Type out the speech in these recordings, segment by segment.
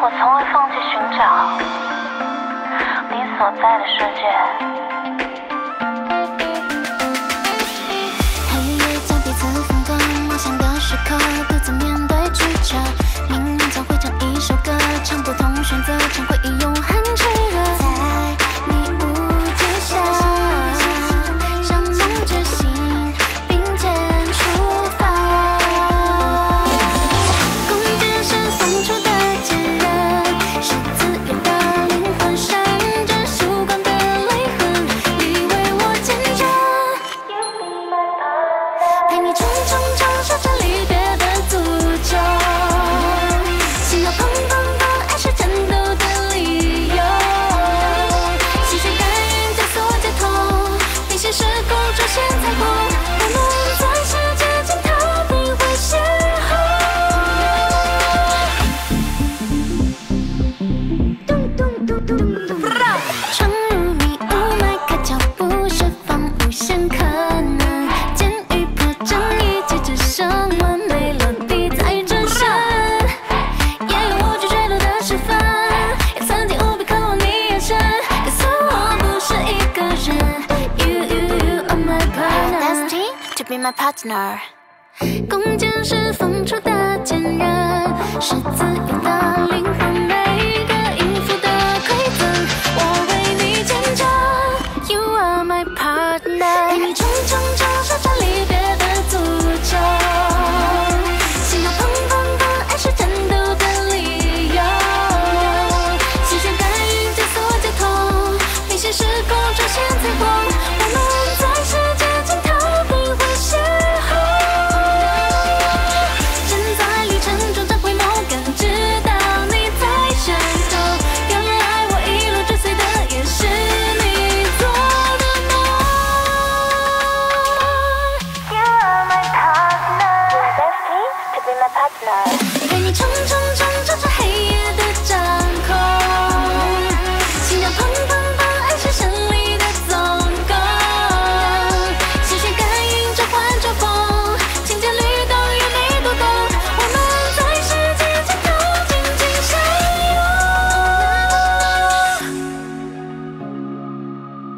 我从未放弃寻找。你所在的世界。现在过 be my partner. 陪你冲冲冲，冲冲黑夜的掌控。心跳砰砰砰，爱是胜利的总攻。心弦感应召唤着风，情节律动有你读懂。我们在世界尽头紧紧相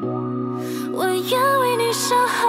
拥。我愿为你守候。